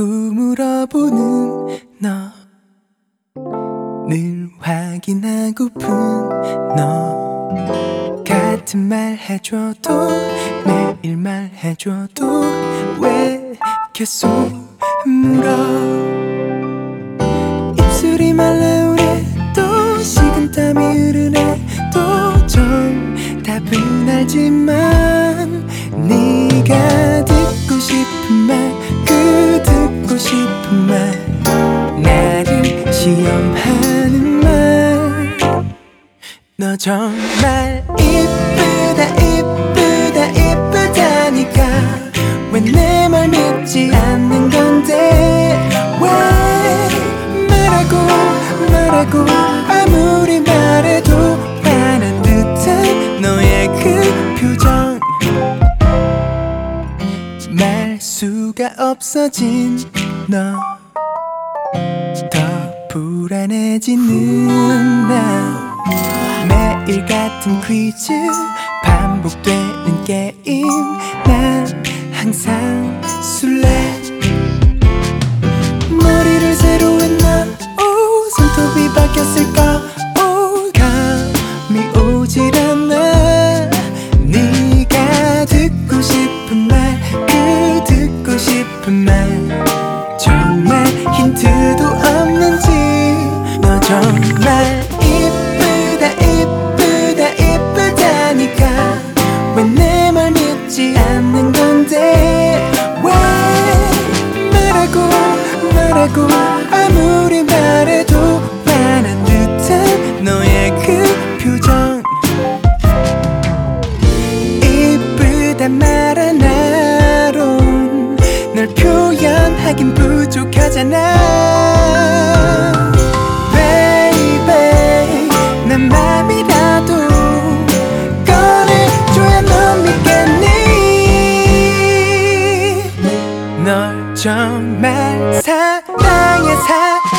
바라보는 너. 늘 확인하고픈 너. 같은 말 해줘도 매일 말 해줘도 왜 계속 물어? 입술이 말라오네 또 식은땀이 흐르네 또좀 답은 알지만 네가 너 정말 이쁘다 이쁘다 이쁘다니까. 왜 내 말 믿지 않는 건데? 왜 말하고 말하고 아무리 말해도 화난 듯한 너의 그 표정. 말 수가 없어진 너. 더 불안해지는 나 같은 퀴즈. 반복되는 게임. 난 항상 술래. 머리를 새로 했나. 오 손톱이 바뀌었을까? 오 감이 오질 않아. 네가 듣고 싶은 말 그 듣고 싶은 말. 정말 힌트도 없는지 너 정말 말하고 아무리 말해도 화난 듯한 너의 그 표정. 이쁘다 말 하나론 널 표현하긴 부족하잖아. Baby 난 맘이라도 꺼내줘야 넌 믿겠니? 널 정말 사랑해 사랑